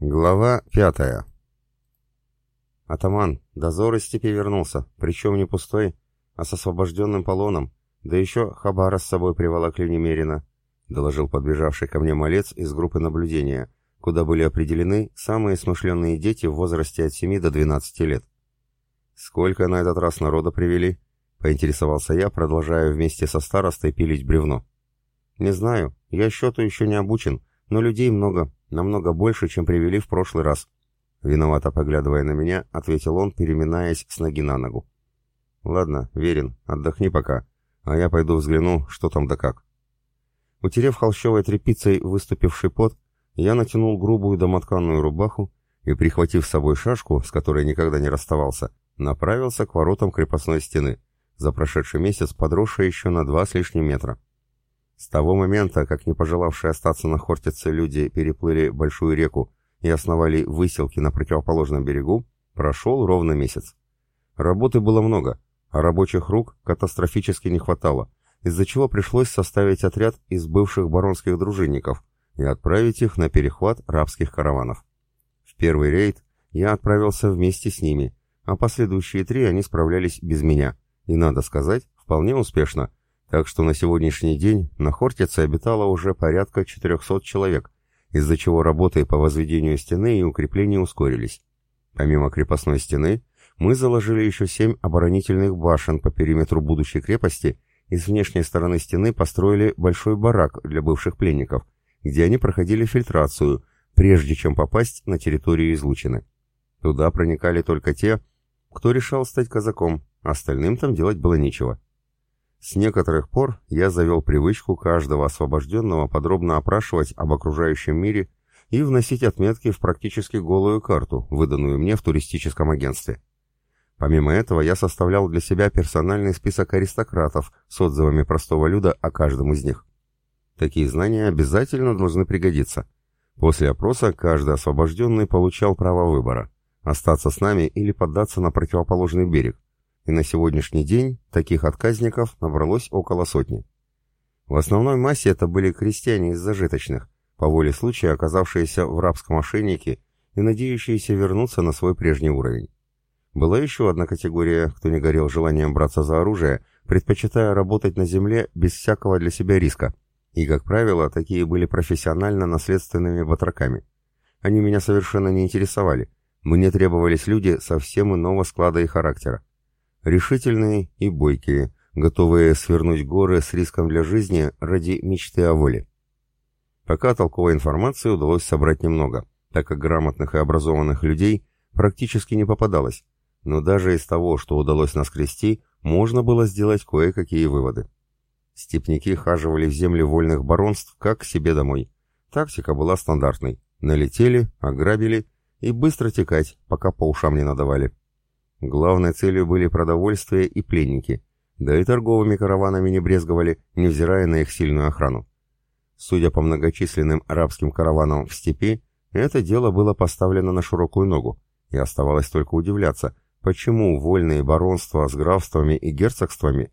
Глава пятая. Атаман, дозор из степи вернулся, причем не пустой, а с освобожденным полоном, да еще хабара с собой приволокли немерено, доложил подбежавший ко мне малец из группы наблюдения, куда были определены самые смышленные дети в возрасте от 7 до 12 лет. «Сколько на этот раз народа привели?» — поинтересовался я, продолжая вместе со старостой пилить бревно. «Не знаю, я счету еще не обучен, но людей много, намного больше, чем привели в прошлый раз». Виновато поглядывая на меня, ответил он, переминаясь с ноги на ногу. «Ладно, Верин, отдохни пока, а я пойду взгляну, что там да как». Утерев холщовой тряпицей выступивший пот, я натянул грубую домотканную рубаху и, прихватив с собой шашку, с которой никогда не расставался, направился к воротам крепостной стены, за прошедший месяц подросшей еще на два с лишним метра. С того момента, как не пожелавшие остаться на Хортице люди переплыли большую реку и основали выселки на противоположном берегу, прошел ровно месяц. Работы было много, а рабочих рук катастрофически не хватало, из-за чего пришлось составить отряд из бывших баронских дружинников и отправить их на перехват рабских караванов. В первый рейд я отправился вместе с ними, а последующие три они справлялись без меня, и, надо сказать, вполне успешно, так что на сегодняшний день на Хортице обитало уже порядка 400 человек, из-за чего работы по возведению стены и укреплению ускорились. Помимо крепостной стены, мы заложили еще семь оборонительных башен по периметру будущей крепости и с внешней стороны стены построили большой барак для бывших пленников, где они проходили фильтрацию, прежде чем попасть на территорию излучины. Туда проникали только те, кто решал стать казаком, остальным там делать было нечего. С некоторых пор я завел привычку каждого освобожденного подробно опрашивать об окружающем мире и вносить отметки в практически голую карту, выданную мне в туристическом агентстве. Помимо этого, я составлял для себя персональный список аристократов с отзывами простого люда о каждом из них. Такие знания обязательно должны пригодиться. После опроса каждый освобожденный получал право выбора – остаться с нами или поддаться на противоположный берег. И на сегодняшний день таких отказников набралось около сотни. В основной массе это были крестьяне из зажиточных, по воле случая оказавшиеся в рабском ошейнике и надеющиеся вернуться на свой прежний уровень. Была еще одна категория, кто не горел желанием браться за оружие, предпочитая работать на земле без всякого для себя риска. И, как правило, такие были профессионально наследственными батраками. Они меня совершенно не интересовали. Мне требовались люди совсем иного склада и характера. Решительные и бойкие, готовые свернуть горы с риском для жизни ради мечты о воле. Пока толковой информации удалось собрать немного, так как грамотных и образованных людей практически не попадалось, но даже из того, что удалось наскрести, можно было сделать кое-какие выводы. Степники хаживали в земли вольных баронств как к себе домой. Тактика была стандартной. Налетели, ограбили и быстро текать, пока по ушам не надавали. Главной целью были продовольствие и пленники, да и торговыми караванами не брезговали, невзирая на их сильную охрану. Судя по многочисленным арабским караванам в степи, это дело было поставлено на широкую ногу, и оставалось только удивляться, Почему вольные баронства с графствами и герцогствами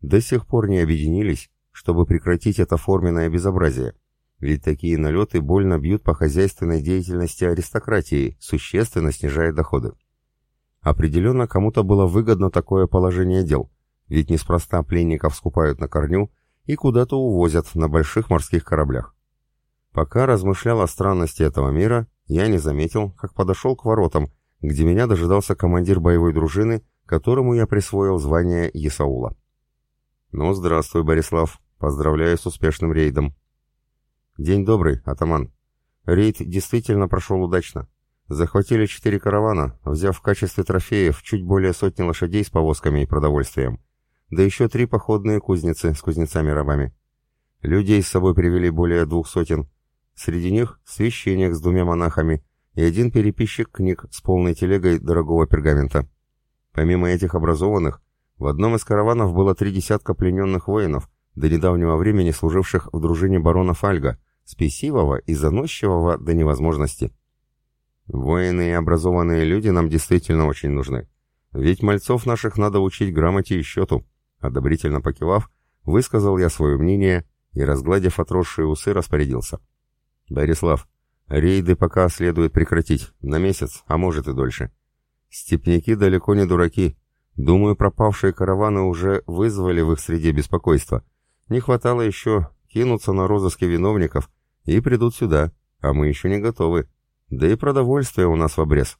до сих пор не объединились, чтобы прекратить это форменное безобразие? Ведь такие налеты больно бьют по хозяйственной деятельности аристократии, существенно снижая доходы. Определенно кому-то было выгодно такое положение дел, ведь неспроста пленников скупают на корню и куда-то увозят на больших морских кораблях. Пока размышлял о странности этого мира, я не заметил, как подошел к воротам, где меня дожидался командир боевой дружины, которому я присвоил звание Есаула. «Ну, здравствуй, Борислав. Поздравляю с успешным рейдом». «День добрый, атаман. Рейд действительно прошел удачно. Захватили четыре каравана, взяв в качестве трофеев чуть более сотни лошадей с повозками и продовольствием. Да еще три походные кузницы с кузнецами-рабами. Людей с собой привели более двух сотен. Среди них священник с двумя монахами — и один переписчик книг с полной телегой дорогого пергамента. Помимо этих образованных, в одном из караванов было три десятка плененных воинов, до недавнего времени служивших в дружине барона Фальга, спесивого и заносчивого до невозможности. Воины и образованные люди нам действительно очень нужны. Ведь мальцов наших надо учить грамоте и счету. Одобрительно покивав, высказал я свое мнение и, разгладив отросшие усы, распорядился. «Борислав, Рейды пока следует прекратить, на месяц, а может и дольше. Степняки далеко не дураки. Думаю, пропавшие караваны уже вызвали в их среде беспокойство. Не хватало еще кинуться на розыски виновников и придут сюда, а мы еще не готовы. Да и продовольствие у нас в обрез.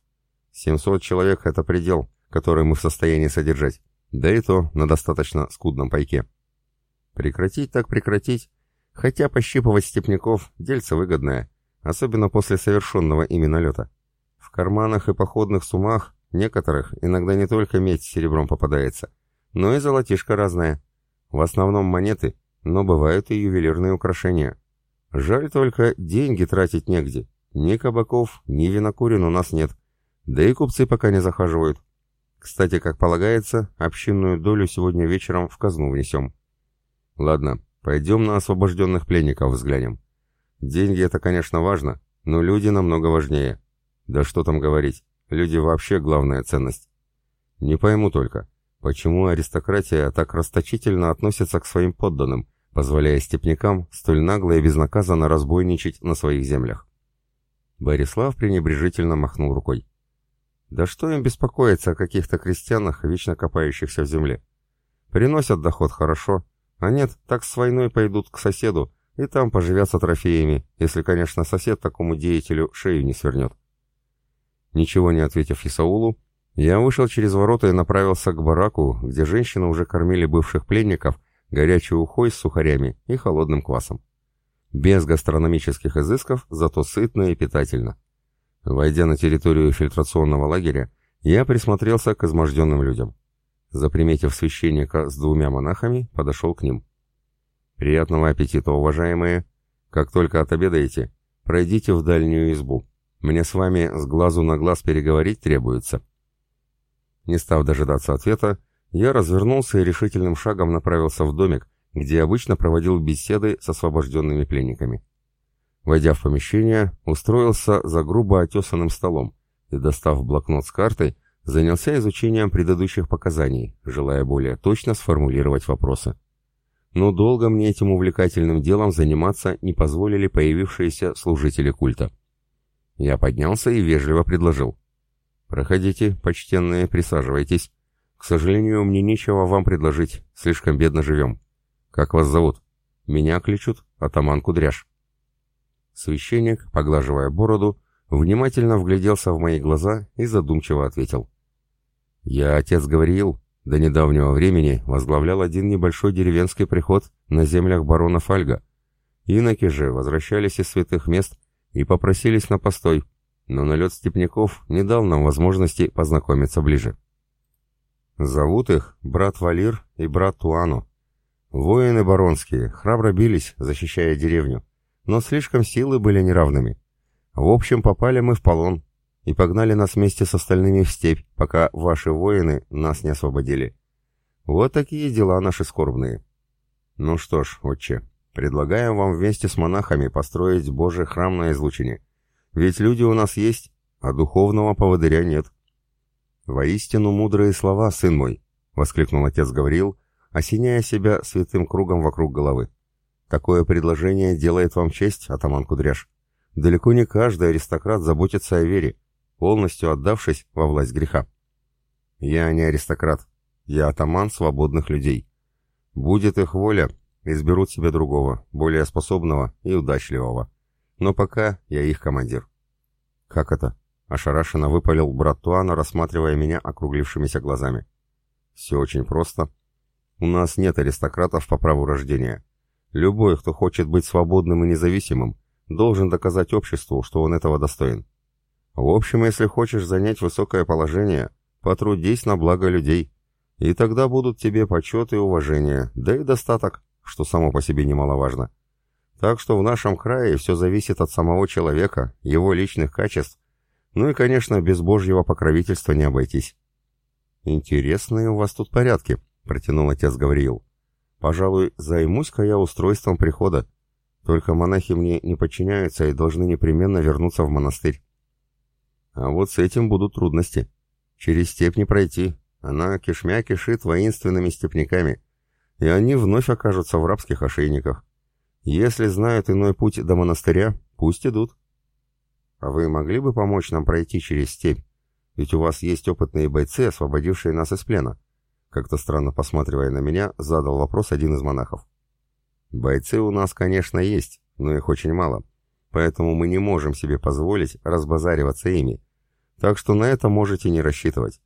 700 человек — это предел, который мы в состоянии содержать. Да и то на достаточно скудном пайке. Прекратить так прекратить, хотя пощипывать степняков — дельце выгодное, особенно после совершенного ими налета. В карманах и походных сумах некоторых иногда не только медь с серебром попадается, но и золотишко разное. В основном монеты, но бывают и ювелирные украшения. Жаль только, деньги тратить негде. Ни кабаков, ни винокурин у нас нет. Да и купцы пока не захаживают. Кстати, как полагается, общинную долю сегодня вечером в казну внесем. Ладно, пойдем на освобожденных пленников взглянем. Деньги это, конечно, важно, но люди намного важнее. Да что там говорить, люди вообще главная ценность. Не пойму только, почему аристократия так расточительно относится к своим подданным, позволяя степнякам столь нагло и безнаказанно разбойничать на своих землях. Борислав пренебрежительно махнул рукой. Да что им беспокоиться о каких-то крестьянах, вечно копающихся в земле? Приносят доход хорошо, а нет, так с войной пойдут к соседу и там поживятся трофеями, если, конечно, сосед такому деятелю шею не свернет. Ничего не ответив Исаулу, я вышел через ворота и направился к бараку, где женщины уже кормили бывших пленников горячей ухой с сухарями и холодным квасом. Без гастрономических изысков, зато сытно и питательно. Войдя на территорию фильтрационного лагеря, я присмотрелся к изможденным людям. Заприметив священника с двумя монахами, подошел к ним. «Приятного аппетита, уважаемые! Как только отобедаете, пройдите в дальнюю избу. Мне с вами с глазу на глаз переговорить требуется». Не став дожидаться ответа, я развернулся и решительным шагом направился в домик, где обычно проводил беседы с освобожденными пленниками. Войдя в помещение, устроился за грубо отесанным столом и, достав блокнот с картой, занялся изучением предыдущих показаний, желая более точно сформулировать вопросы. Но долго мне этим увлекательным делом заниматься не позволили появившиеся служители культа. Я поднялся и вежливо предложил. «Проходите, почтенные, присаживайтесь. К сожалению, мне нечего вам предложить, слишком бедно живем. Как вас зовут? Меня кличут атаман Кудряш». Священник, поглаживая бороду, внимательно вгляделся в мои глаза и задумчиво ответил. «Я отец Гавриил, до недавнего времени возглавлял один небольшой деревенский приход на землях барона Фальга. Иноки же возвращались из святых мест и попросились на постой, но налет степняков не дал нам возможности познакомиться ближе. Зовут их брат Валир и брат Туано. Воины баронские храбро бились, защищая деревню, но слишком силы были неравными. В общем, попали мы в полон и погнали нас вместе с остальными в степь, пока ваши воины нас не освободили. Вот такие дела наши скорбные. Ну что ж, отче, предлагаем вам вместе с монахами построить Божий храм на излучине. Ведь люди у нас есть, а духовного поводыря нет. «Воистину мудрые слова, сын мой!» — воскликнул отец Гавриил, осеняя себя святым кругом вокруг головы. «Такое предложение делает вам честь, атаман Кудряш. Далеко не каждый аристократ заботится о вере, полностью отдавшись во власть греха. Я не аристократ, я атаман свободных людей. Будет их воля, изберут себе другого, более способного и удачливого. Но пока я их командир». «Как это?» Ошарашенно выпалил брат Туана, рассматривая меня округлившимися глазами. «Все очень просто. У нас нет аристократов по праву рождения. Любой, кто хочет быть свободным и независимым, должен доказать обществу, что он этого достоин. В общем, если хочешь занять высокое положение, потрудись на благо людей, и тогда будут тебе почет и уважение, да и достаток, что само по себе немаловажно. Так что в нашем крае все зависит от самого человека, его личных качеств ну и, конечно, без божьего покровительства не обойтись. «Интересные у вас тут порядки», — протянул отец Гавриил. «Пожалуй, займусь-ка я устройством прихода. Только монахи мне не подчиняются и должны непременно вернуться в монастырь». «А вот с этим будут трудности. Через степь не пройти. Она кишмя кишит воинственными степняками, и они вновь окажутся в рабских ошейниках. Если знают иной путь до монастыря, пусть идут». а вы могли бы помочь нам пройти через степь? Ведь у вас есть опытные бойцы, освободившие нас из плена». Как-то странно посматривая на меня, задал вопрос один из монахов. «Бойцы у нас, конечно, есть, но их очень мало, поэтому мы не можем себе позволить разбазариваться ими. Так что на это можете не рассчитывать.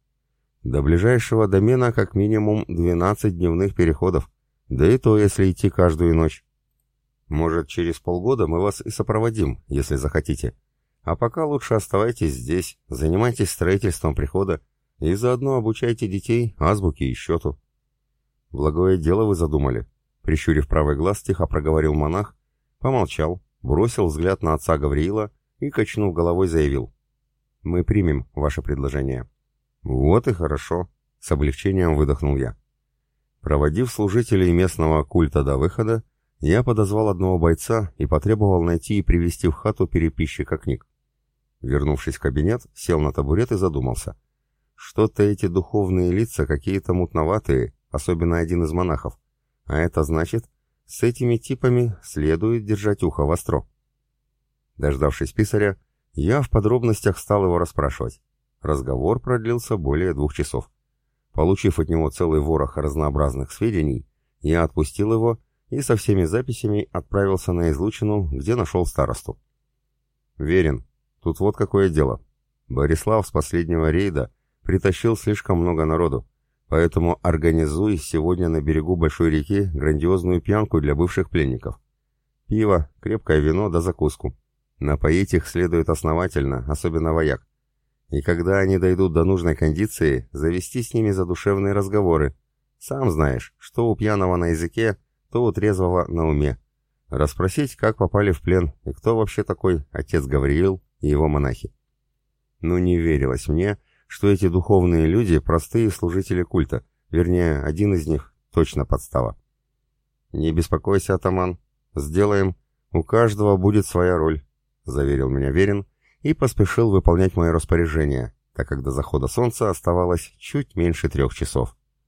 До ближайшего домена как минимум 12 дневных переходов, да и то, если идти каждую ночь. Может, через полгода мы вас и сопроводим, если захотите. А пока лучше оставайтесь здесь, занимайтесь строительством прихода и заодно обучайте детей азбуке и счету. Благое дело вы задумали. Прищурив правый глаз, тихо проговорил монах, помолчал, бросил взгляд на отца Гавриила и, качнув головой, заявил. «Мы примем ваше предложение». «Вот и хорошо», — с облегчением выдохнул я. Проводив служителей местного культа до выхода, я подозвал одного бойца и потребовал найти и привести в хату переписчика книг. Вернувшись в кабинет, сел на табурет и задумался. Что-то эти духовные лица какие-то мутноватые, особенно один из монахов. А это значит, с этими типами следует держать ухо востро. Дождавшись писаря, я в подробностях стал его расспрашивать. Разговор продлился более двух часов. Получив от него целый ворох разнообразных сведений, я отпустил его и со всеми записями отправился на излучину, где нашел старосту. Верен, тут вот какое дело. Борислав с последнего рейда притащил слишком много народу, поэтому организуй сегодня на берегу большой реки грандиозную пьянку для бывших пленников. Пиво, крепкое вино да закуску. Напоить их следует основательно, особенно вояк. И когда они дойдут до нужной кондиции, завести с ними задушевные разговоры. Сам знаешь, что у пьяного на языке, то у трезвого на уме. Расспросить, как попали в плен, и кто вообще такой отец Гавриил и его монахи. Ну не верилось мне, что эти духовные люди – простые служители культа, вернее, один из них точно подстава. «Не беспокойся, атаман, сделаем, у каждого будет своя роль», – заверил меня Верин и поспешил выполнять мое распоряжение, так как до захода солнца оставалось чуть меньше трех часов.